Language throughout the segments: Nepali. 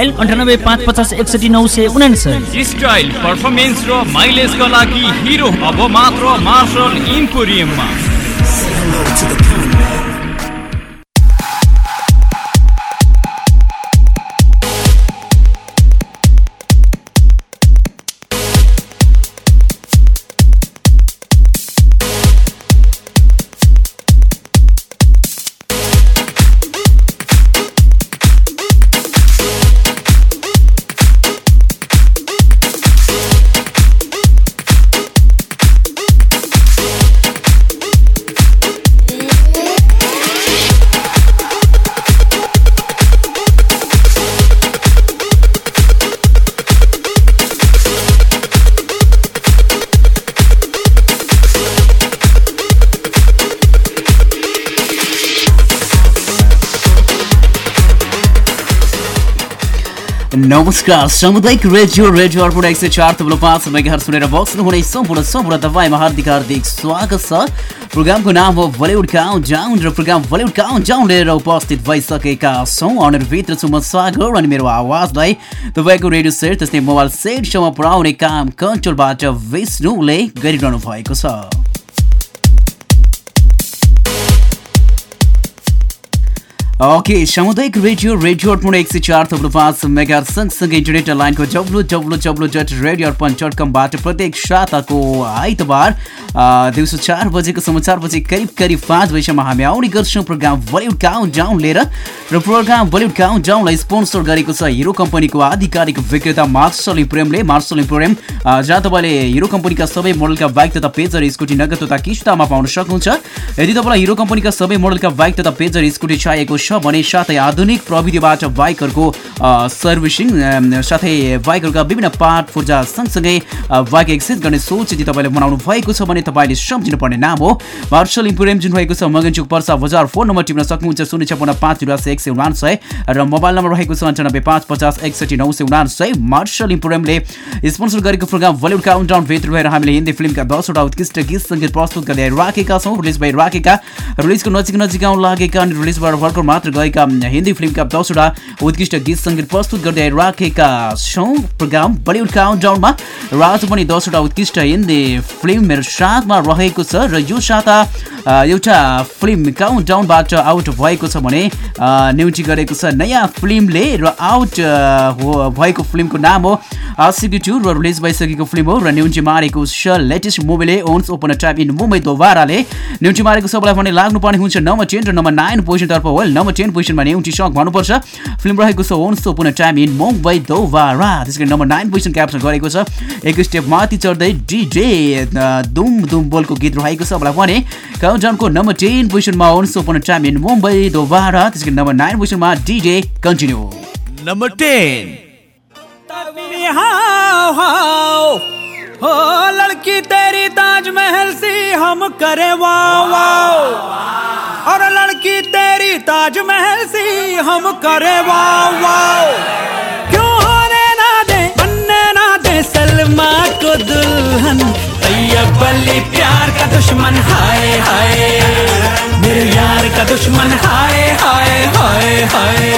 अन्ठानब्बे पाँच पचास एकसठी नौ सय उनासय स्टाइल पर्फर्मेन्स र माइलेजका लागि हिरो अब मात्र मार्शल इम्पोरियममा नमस्कार सामुदायिक रेडियो रेडियो अर्पण एक सय चार तब्लो पाँच मेगाहर सुनेर बक्स्नुहुने सम्पूर्ण सम्पूर्ण तपाईँमा हार्दिक हार्दिक स्वागत छ। प्रोग्रामको नाम हो बलिउड काउन्ट डाउन र प्रोग्राम बलिउड काउन्ट डाउन लिएर उपस्थित भइसकेका छौँ। अनिर्भित्र छु म सागर अनि मेरो आवाजलाई तपाईँको रेडियो सेट त्यस्तै मोबाइल सेटसम्म पुऱ्याउने काम कन्ट्रोलबाट विष्णुले गरिरहनु भएको छ। ओके सामुदायिक रेडियो रेडियो अर्पण एक सय चार थप्लो पाँच मेगा सँगसँगै इन्टरनेट लाइनको W W W dot radio Arpan dot कमबाट प्रत्येक साताको आइतबार दिउँसो चार बजेको समाचार बजे करिब करिब पाँच बजीसम्म हामी आउने गर्छौँ प्रोग्राम बलिउड काउन्ट डाउन लिएर। र प्रोग्राम बलिउड काउन्ट डाउनलाई स्पोन्सर गरेको छ हिरो कम्पनीको आधिकारिक विक्रेता मार्सल इम्पोरियमले मार्सल अ, जहाँ तपाईँले हिरो कम्पनीका सबै मोडलका बाइक तथा पेजर स्कुटी नगद तथा किस्तामा पाउन सक्नुहुन्छ। यदि तपाईँलाई हिरो कम्पनीका सबै मोडलका बाइक तथा पेजर स्कुटी चाहिएको भने साथै आधुनिक प्रविधिबाट बाइकहरूको सर्भिसिङ साथै बाइकहरूका विभिन्न पार्ट पूर्जा सँगसँगै बाइक एक्सचेन्ज गर्ने सोच यदि तपाईँले बनाउनु भएको छ भने तपाईँले सम्झिनुपर्ने नाम हो। मार्शल इम्पोरियम जुन रहेको छ मगनचुक पर्सा बजार फोन नम्बर टिप्न सक्नुहुन्छ शून्य छपन्न पाँच तिरासी एक सय उनासय र मोबाइल नम्बर रहेको छ अन्ठानब्बे पाँच पचास एकसठी नौ सय उनासय मार्शल इम्पोरियमले स्पोन्सर गरेको प्रोग्राम बलिउड काउन्टाउन भित्र भएर हामीले हिन्दी फिल्मका दसवटा उत्कृष्ट गीत सङ्गीत प्रस्तुत गर्दै राखेका छौँ। रिलिज भइराखेका रिलिजको नजिक नजिक आउन लागेका अनि रिलिजबाट भर्खर मात्र गएका हिन्दी फिल्मका दसवटा उत्कृष्ट गीत सङ्गीत प्रस्तुत गर्दै राखेका छौँ। प्रोग्राम बलिउड काउन्टाउनमा र आज पनि दसवटा उत्कृष्ट हिन्दी फिल्म मेरो साथमा रहेको छ र यो साता एउटा फिल्म काउन्टाउनबाट आउट भएको छ भने न्युटी गरेको छ नयाँ फिल्मले र आउट भएको फिल्मको नाम हो आसिकी टू र रिलिज भइसकेको फिल्म हो र न्युटी मारेको छ latest मुभीले once upon time in Mumbai दोबाराले। न्युटी मारेको सबैलाई भने लाग्नुपर्ने हुन्छ नम्बर टेन र नम्बर नाइन पोजिसनतर्फ वेल नम्बर टेन पोजिसनमा न्युटी सक भन्नुपर्छ। फिल्म रहेको छ once upon time in Mumbai Dobara त्यसै गरी नम्बर नाइन पोजिसन क्याप्चर गरेको छ। एक स्टेप माथि चढ्दै डिजे दुम दुम बोलको गीत रहेको छ। मलाई भने काउन्टाउनको नम्बर टेन पोजिसनमा once upon time in Mumbai Dobaara त्यसै गरी नम्बर नाइन पोजिसनमा डिजे कन्टिन्यू नम्बर टेन हाओ हाओ हो लड़की तेरी ताजमहल सी हम करे वाओ वाओ और लड़की तेरी ताजमहल सी हम करे वाओ वाओ क्यों होने ना दे बनने ना दे सलमा को दुल्हन? तैयब प्यार का दुश्मन, हाय हाय। मेरे यार का दुश्मन, हाय हाय हाय हाय।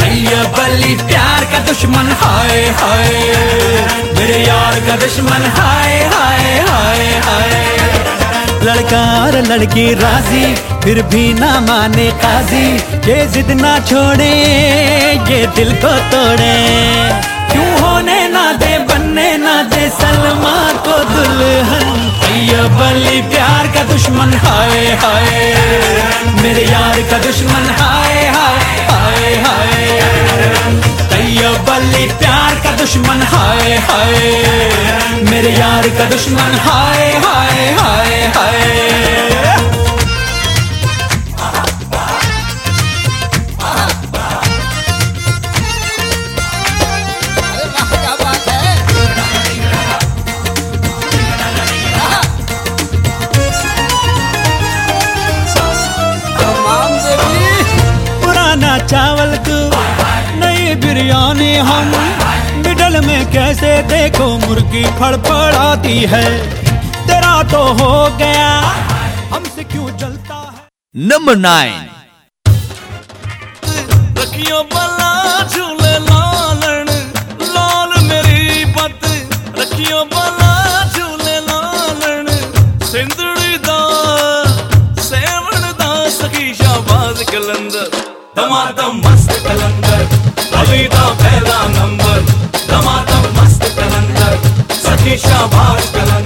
तैयब अली प्यार दुश्मन, हाय हाय। मेरे यार का दुश्मन, हाय हाय हाय हाय। लड़का और लड़की राज़ी, फिर भी ना माने काजी। ये जिद ना छोड़े, ये दिल को तोड़े। क्यों होने ना दे, बनने ना दे सलमा को दुल्हन। अली प्यार का दुश्मन, हाय हाय। मेरे यार का दुश्मन, हाय हाय हाय हाय। तैयब अली प्यार का दुश्मन, हाय हाय। मेरे यार का दुश्मन, हाय हाय हाय हाय। बिरयानी हम। मिडल में कैसे देखो मुर्गी फड़फड़ाती है। तेरा तो हो गया हमसे क्यों जलता है? नंबर नाइन रखियो बला झूले लालण लाल मेरी पत। रखियो बला झूले दा दा सखी शाबाज कलंदर। दमादम मस्त कलंदर। दा पहला नंबर दमादम मस्त कलंदर सखी शाबाश कलंदर।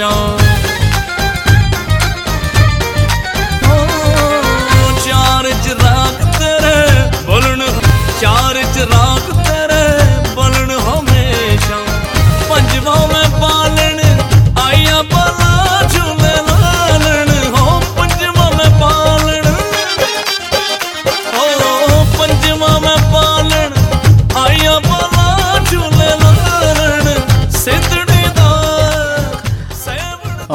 Jean.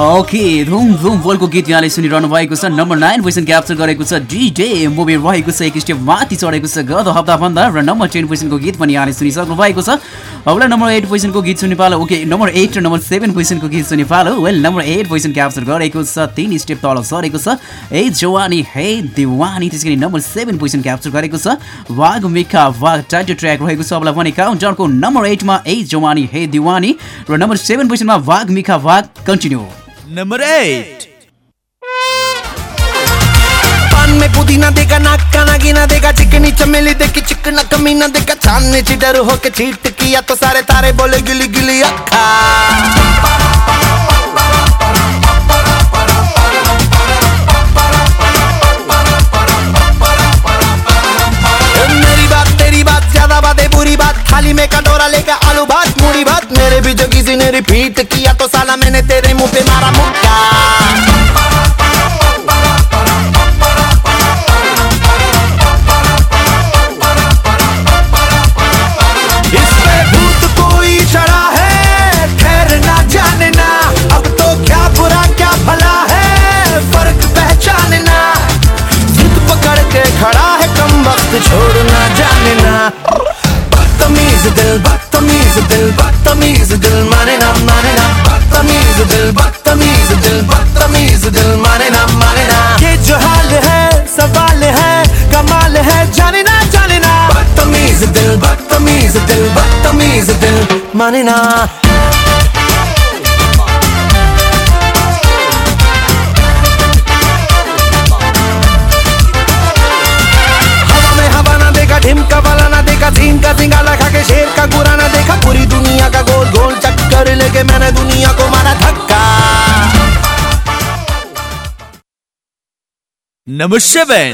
ओके धुम धुम बोलको गीत यहाँले सुनिरहनु भएको छ। नम्बर नाइन पोजिसन क्याप्चर गरेको छ डिडे मुभी रहेको छ एक स्टेप माथि चढेको छ गत हप्ताभन्दा र नम्बर टेन पोजिसनको गीत पनि यहाँले सुनिसक्नु भएको छ। अब नम्बर एट पोजिसनको गीत सुनि पालो। ओके नम्बर एट र नम्बर सेभेन पोजिसनको गीत सुनि पालो। Well number eight position capture गरेको छ तिन स्टेप तल सरेको छ। ए जवानी हे दिवानी त्यसै गरी नम्बर सेभेन पोजिसन क्याप्चर गरेको छ। वाघ मिखा वाघ टाइटल ट्र्याक रहेको छ। अबलाई भने काउन्टरको नम्बर एटमा ए जवानी हे दिवानी र नम्बर सेभेन पोजिसनमा वाघ मिखा वाघ कन्टिन्यू नंबर एट में पुदीना देगा, नाक का गिना देगा, चिकनी चमेली देखी, चिकना कमी कमीना देगा चांदनी चिडर होके चीट किया तो सारे तारे बोले गिली गिली अक्खा तेरी बात, ज़्यादा बातें बुरी बात। थाली में कटोरा लेकर आलू भात मूड़ी भात। मेरे भी जो किसी ने रिपीट किया तो साला मैंने तेरे मुँह पे मारा मुक्का। माने ना हवा में हवा ना देखा ढिमका वाला ना देखा झीम का सिंगाला खा के शेर का गुरा ना देखा। पूरी दुनिया का गोल गोल चक्कर लेके मैंने दुनिया को मारा धक्का। नंबर सेवन।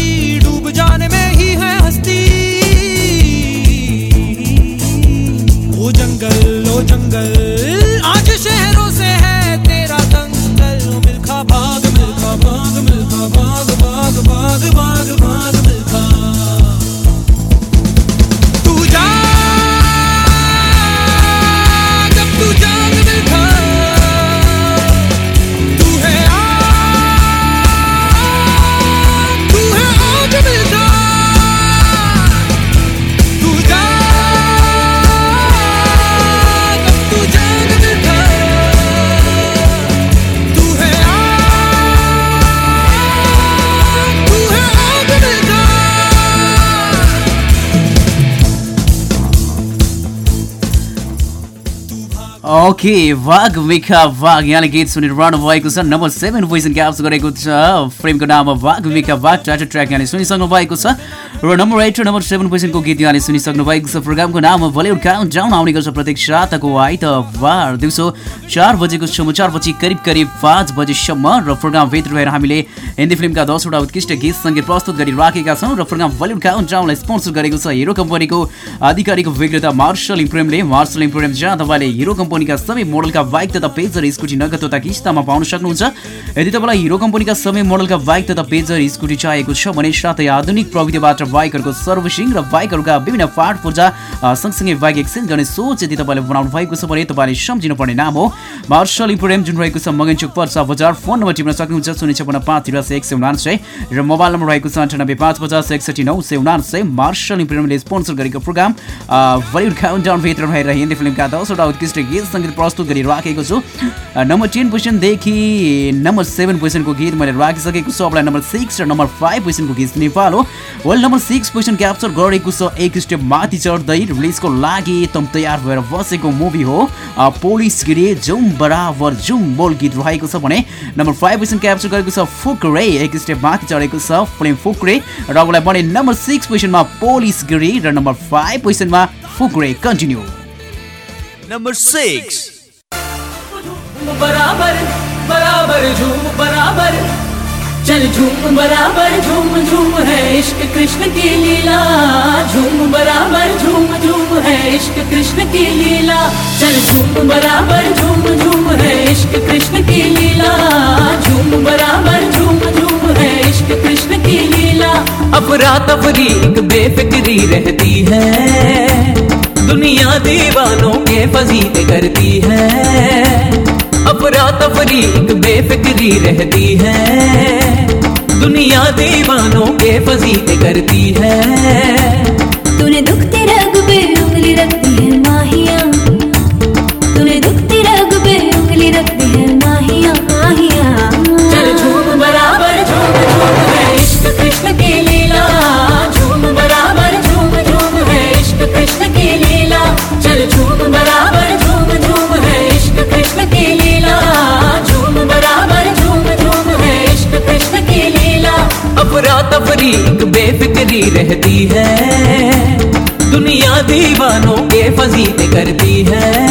ओके वाघ मिखा वाघ यहाँले गीत सुनिरहनु भएको छ नम्बर सेभेन पोजिसन क्याप्स गरेको छ फ्रेमको नाम वाघ मिखा वाघ टाटा ट्र्याक यहाँले सुनिसक्नु भएको छ र नम्बर एट र नम्बर सेभेन पोजिसनको गीत यहाँले सुनिसक्नु भएको छ प्रोग्रामको नाम बलिउड काउन्ट डाउन आउने गर्छ प्रत्येक साताको आइतबार दिउँसो चार बजेको समाचारपछि करिब करिब पाँच बजेसम्म र प्रोग्रामभित्र रहेर हामीले हिन्दी फिल्मका दसवटा उत्कृष्ट गीत सङ्गीत प्रस्तुत गरिराखेका छौँ र प्रोग्राम बलिउड काउन्ट डाउनलाई स्पोन्सर गरेको छ हिरो कम्पनीको आधिकारिक विक्रेता मार्शल इम्प्रेमले मार्शल इम्प्रेम जहाँ तपाईँले हिरो कम्पनीका सबै मोडलका बाइक तथा पेजर स्कुटी नगद तथा किस्तामा पाउन सक्नुहुन्छ। यदि तपाईँलाई हिरो कम्पनीका सबै मोडलका बाइक तथा पेजर स्कुटी चाहिएको छ भने साथै आधुनिक प्रविधिबाट बाइकहरूको सर्भिसिङ र बाइकहरूका विभिन्न पार्ट पूर्जा सँगसँगै बाइक एक्सचेन्ज गर्ने सोच यदि तपाईँले बनाउनु भएको छ भने तपाईँले सम्झिनु पर्ने नाम हो। मार्शल इम्प्रेम जुन रहेको छ मगनचोक पर्सा बजार फोन नम्बर टिप्न सक्नुहुन्छ शून्य छपन्न पाँच तिरासी एक सय उनान्सय र मोबाइल नम्बर रहेको छ अन्ठानब्बे पाँच पचास एकसठी नौ सय उनान्सय। मार्शल इम्प्रेमले स्पोन्सर गरेको प्रोग्राम बलिउड काउन्टाउनभित्र रहेर हिन्दी फिल्मका दसवटा उत्कृष्ट गीत सङ्गीत प्रस्तुत गरिराखेको छु। नम्बर टेन पोजिसनदेखि नम्बर सेभेन पोजिसनको गीत मैले राखिसकेको छु। अबलाई नम्बर सिक्स र नम्बर फाइभ पोजिसनको गीत नेपाल हो। Well number six position capture गरेको छ एक स्टेप माथि चढ्दै रिलिजको लागि एकदम तयार भएर बसेको मुभी हो। पोलिस गिरी जुम बराबर जुम बोल गीत रहेको छ भने नम्बर फाइभ पोजिसन क्याप्चर गरेको छ फुक्रे एक स्टेप माथि चढेको छ फिल्म फुक्रे। र अबलाई बने नम्बर सिक्स पोजिसनमा पोलिस गिरी र नम्बर फाइभ पोजिसनमा फुक्रे कन्टिन्यू। Number six. बराबर बराबर झूम बराबर। चल झूम बराबर झूम झूम है इश्क कृष्ण की लीला। झूम बराबर झूम झूम है इश्क कृष्ण की लीला। चल झूम बराबर झूम झूम है इश्क कृष्ण की लीला। झूम बराबर झूम झूम है इश्क कृष्ण की लीला। अफरा तफरी एक बेफिक्री रहती है। दुनिया दीवानों के फजीत करती है। अपरा तफरी एक बेफिक्री रहती है। दुनिया दीवानों के फजीत करती है। तूने दुख तेरा पे बेफिक्री रहती है। दुनिया दीवानों के फजीते करती है।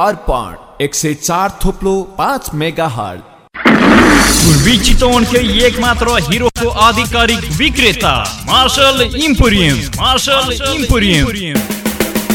अर्पण एक सय चार थोप्लो पाँच मेगा हट पूर्वी चितवनकै एक मात्र हिरोको आधिकारिक विक्रेता Marshal Emporium Marshal Emporium.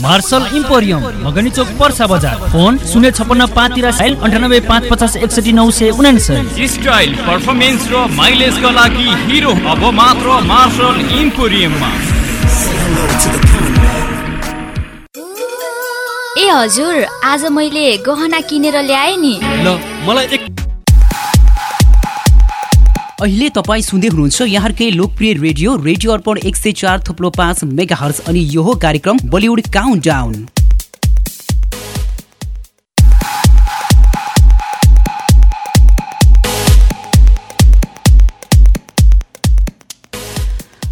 Marshal emporium मगनी चोक पर्सा बजार। फोन शून्य छपन्न पाँच तिरासी अन्ठानब्बे पाँच पचास एकसठी नौ सय उनासय स्टाइल पर्फर्मेन्स र माइलेजका लागि हिरो अब मात्र मार्शल इम्पोरियममा ए हजुर आज मैले गहना किनेर ल्याएँ नि। ल मलाई एक अहिले तपाईँ सुन्दै हुनुहुन्छ यहाँकै लोकप्रिय रेडियो रेडियो अर्पण एक सय चार थुप्लो पाँच मेगा हर्स अनि यो कार्यक्रम Bollywood count down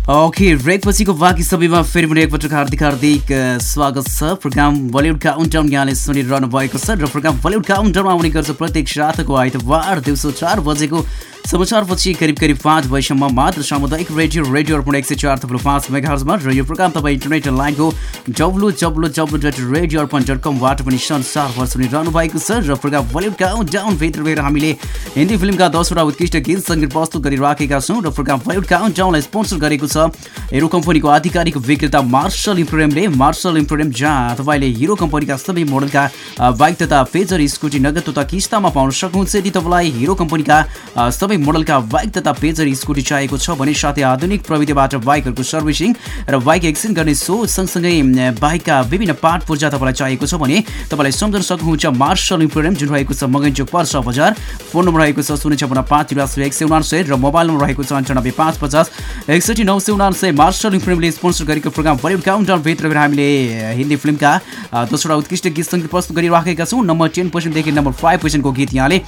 okay break पछिको बाँकी सबैमा फेरि पनि एकपटक हार्दिक हार्दिक स्वागत छ। प्रोग्राम बलिउड काउन्टाउन यहाँले सुनिरहनु भएको छ र प्रोग्राम बलिउड काउन्टाउनमा आउने गर्छ प्रत्येक साताको आइतबार दिउँसो चार बजेको समाचारपछि करिब करिब पाँच बजीसम्म मात्र सामुदायिक रेडियो रेडियो अर्पण एक सय चार थप्लो पाँच मेगाहर्जमा र यो प्रोग्राम तपाईँ इन्टरनेट लाइनको W W W dot radio Arpan dot कमबाट पनि संसारभर सुनिरहनु भएको छ र प्रोग्राम बलिउड काउन्ट डाउनभित्र गएर हामीले हिन्दी फिल्मका दसवटा उत्कृष्ट गीत सङ्गीत प्रस्तुत गरिराखेका छौँ र प्रोग्राम बलिउड काउन्ट डाउनलाई स्पोन्सर गरेको छ हिरो कम्पनीको आधिकारिक विक्रेता मार्शल इम्प्रोरियमले। मार्शल इम्प्रोरियम जहाँ तपाईँले हिरो कम्पनीका सबै मोडलका बाइक तथा पेजर स्कुटी नगद तथा किस्तामा पाउन सक्नुहुन्छ। यदि तपाईँलाई हिरो कम्पनीका अ, सबै मोडलका बाइक तथा पेजर स्कुटी चाहिएको छ भने साथै आधुनिक प्रविधिबाट बाइकहरूको सर्भिसिङ र बाइक एक्सचेन्ज गर्ने सो सँगसँगै बाइकका विभिन्न पार्ट पूर्जा तपाईँलाई चाहिएको छ भने तपाईँलाई सम्झन सक्नुहुन्छ मार्शल इम्प्रोरियम जुन रहेको छ मगनचोक पर्सा बजार। फोन नम्बर रहेको छ शून्य छपन्न पाँच तिरासी एक सय उनासय र मोबाइल नम्बर रहेको छ अन्ठानब्बे पाँच पचास एकसठी नौ सय उनासय मार्शल इम्प्रोरियमले स्पोन्सर गरेको प्रोग्राम बलिउड काउन्टाउनभित्र गएर हामीले हिन्दी फिल्मका दसवटा उत्कृष्ट गीत सङ्गीत प्रस्तुत गरिराखेका छौँ। नम्बर टेन पर्सेन्टदेखि नम्बर फाइभ पर्सेन्टको गीत यहाँले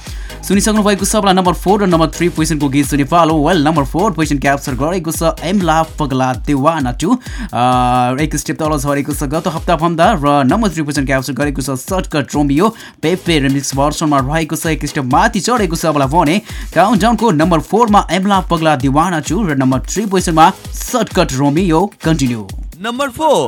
सुनिसक्नु भएको होला नम्बर फोर र नम्बर थ्री पोजिसनको गीत सुनि पालो well number four position capture गरेको छ एमला पगला देवाना टु। एक स्टेप तल झरेको छ गत हप्ताभन्दा र नम्बर थ्री पोजिसन क्याप्चर गरेको छ सर्टकट रोमियो पेपे रिमिक्स भर्सनमा रहेको छ एक स्टेप माथि चढेको छ अब भने। काउन्ट डाउनको नम्बर फोरमा एमला पगला दिवाना टु र नम्बर थ्री पोजिसनमा shortcut Romeo continue number four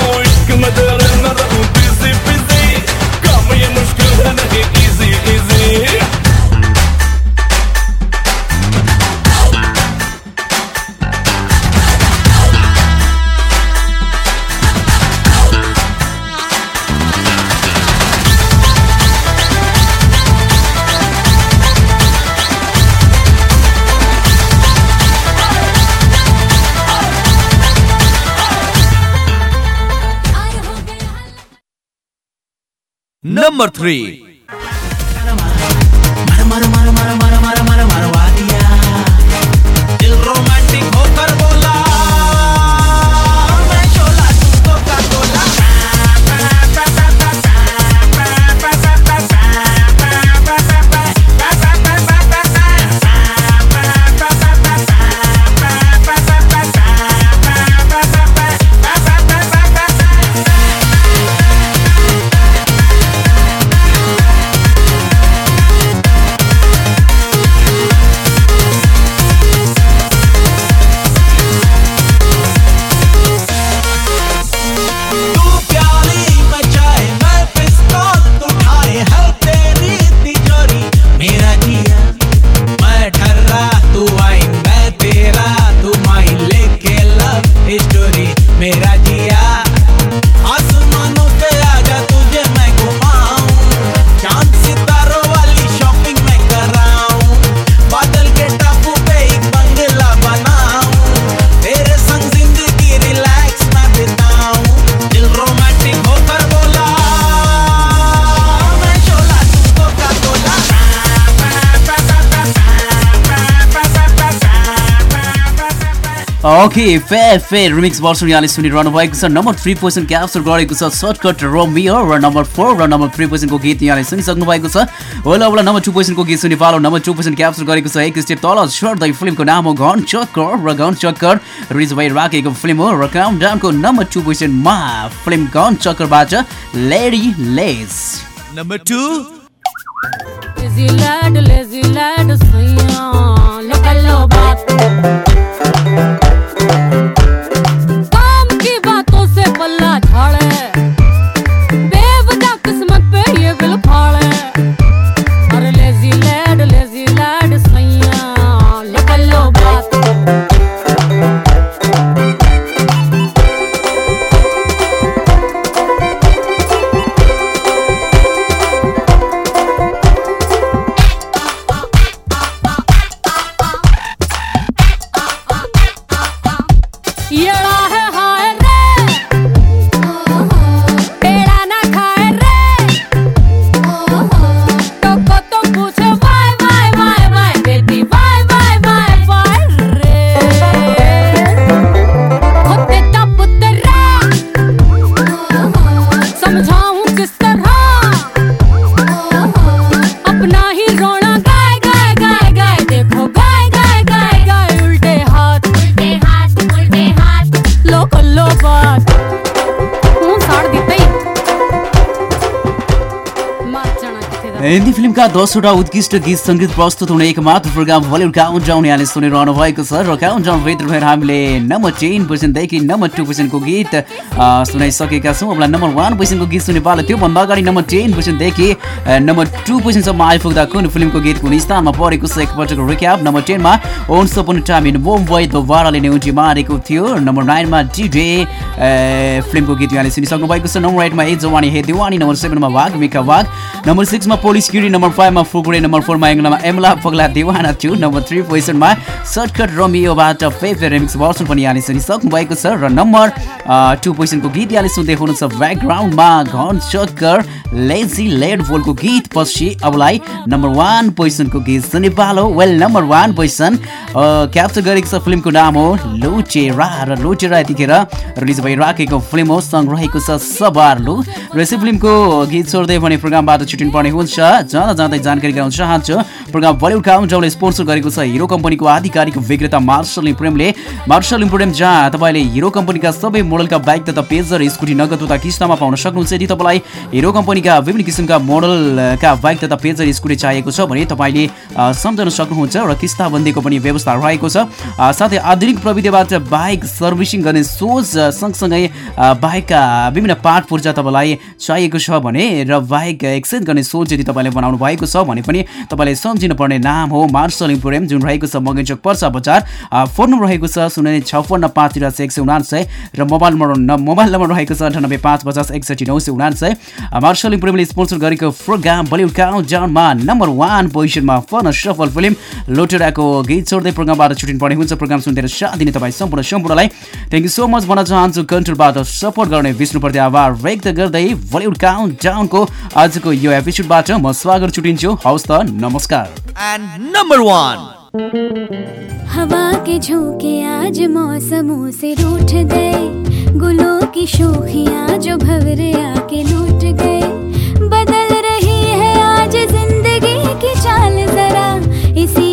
इश्क में Number 3 मेरा जिया ओके फे फे रिमिक्स वर्सन यहाँले सुनिरहनु भएको छ। नम्बर थ्री पोजिसन क्याप्चर गरेको छ सर्टकट रोमियो र नम्बर फोर र नम्बर थ्री पोजिसनको गीत यहाँले सुनिसक्नु भएको छ। होला होला नम्बर टू पोजिसनको गीत सुनि पालो नम्बर टू पोजिसन क्याप्चर गरेको छ एक स्टेप तल। छोड्दै फिल्मको नाम हो घन चक्कर र घन चक्कर रिज भइ राखेको फिल्म हो र काउन्ट डाउनको नम्बर टू पोजिसनमा फिल्म घन चक्करबाट लेडी लेस Number two. Lazy lad, lazy lad, लो बात काम दसवटा उत्कृष्ट गीत सङ्गीत प्रस्तुत हुने एक मात्र प्रोग्राम बलिउड काउन्ट डाउन यहाँले सुनिरहनु भएको छ र काउन्ट डाउनभित्र भएर हामीले नम्बर टेन पर्सेन्टदेखि नम्बर टू पर्सेन्टको गीत सुनाइसकेका छौँ। अब नम्बर वान पर्सेन्टको गीत सुन्ने पालो त्योभन्दा अगाडि नम्बर टेन पर्सेन्टदेखि नम्बर टू पर्सेन्टसम्म आइपुग्दा कुन फिल्मको गीत कुन स्थानमा परेको छ एकपल्टको रिक्याप नम्बर टेनमा once upon time in Mumbai दोबाराले न्युटी मारेको थियो। नम्बर नाइनमा डिडे फिल्मको गीत यहाँले सुनिसक्नु भएको छ। नम्बर एटमा ए जवानी हे दिवानी। नम्बर सेभेनमा वाघ मिका वाघ नम्बर सिक्समा पोलिस किरी नम्बर फाइभमा फुकुरे नम्बर फोरमा एङ्गलमा एमला पगला दिवाना थियो नम्बर थ्री पोजिसनमा सर्टकट रमियोबाट फेफे रेमिक्स भर्सन पनि यहाँले सुनिसक्नु भएको छ र नम्बर टू पोजिसनको गीत यहाँले सुन्दै हुनुहुन्छ ब्याकग्राउन्डमा घन चक्कर लेजी लेड भोलको गीत पछि अबलाई नम्बर वान पोजिसनको गीत सुनि पालो well number one position capture गरेको छ फिल्मको नाम हो लुचेरा र लुचेरा यतिखेर रिलिज भइराखेको फिल्म हो सङ्ग रहेको छ सबारलु र यसै फिल्मको गीत छोड्दै भने प्रोग्रामबाट छुट्टिनु पर्ने हुन्छ जाँदै जानकारी गराउन चाहन्छु। प्रोग्राम बलिउड काउन्टाउनले स्पोन्सर गरेको छ हिरो कम्पनीको आधिकारिक विक्रेता मार्शल इम्प्रेमले। मार्शल इम्प्रेम जहाँ तपाईँले हिरो कम्पनीका सबै मोडलका बाइक तथा पेजर स्कुटी नगद तथा किस्तामा पाउन सक्नुहुन्छ। यदि तपाईँलाई हिरो कम्पनीका विभिन्न किसिमका मोडलका बाइक तथा पेजर स्कुटी चाहिएको छ भने तपाईँले सम्झन सक्नुहुन्छ र किस्ताबन्दीको पनि व्यवस्था रहेको छ। साथै आधुनिक प्रविधिबाट बाइक सर्भिसिङ गर्ने सोच सँगसँगै बाइकका विभिन्न पार्ट पूर्जा तपाईँलाई चाहिएको छ भने र बाइक एक्सचेन्ज गर्ने सोच यदि तपाईँले बनाउनु भएको छ भने पनि तपाईँले सम्झिनु पर्ने नाम हो मार्सल इम्पोरियम जुन रहेको छ मगनचोक पर्सा बजार। फोन नम्बर रहेको छ शून्य छप्पन्न पाँच तिरासी एक सय उनासय र मोबाइल नम्बर मोबाइल नम्बर रहेको छ अन्ठानब्बे पाँच पचास एकसठी नौ सय उनासय अ, मार्सल इम्पोरियमले स्पोन्सर गरेको प्रोग्राम बलिउड काउन्ट डाउनमा नम्बर वान पोजिसनमा फर्न सफल फिल्म लोटेराको गीत छोड्दै प्रोग्रामबाट छुट्टिनु पर्ने हुन्छ। प्रोग्राम सुनेर साथ दिने तपाईँ सम्पूर्ण सम्पूर्णलाई थ्याङ्क यू सो मच भन्न चाहन्छु। कन्ट्रोलबाट सपोर्ट गर्ने विष्णुप्रति आभार व्यक्त गर्दै बलिउड काउन्ट डाउनको आजको यो एपिसोडबाट म स्वागत छुटिन्छु हवस् त नमस्कार एन्ड नम्बर वान हवा के झोंके आज मौसमों से रूठ गए। गुलों की शोखियाँ जो भवरे आके लूट गए। बदल रही है आज ज़िंदगी की चाल जरा। इसी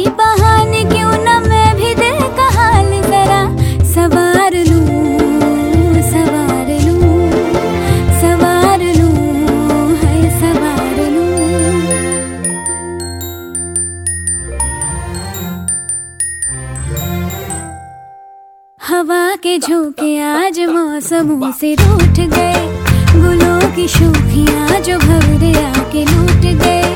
झोंके आज मौसमों से रूठ गए। गुलों की शोखियाँ जो भवरे आके लूट गए।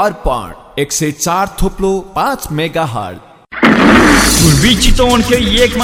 अर्पण एक सय चार थोप्लो पाँच मेगा हट पूर्वी चितवन के एक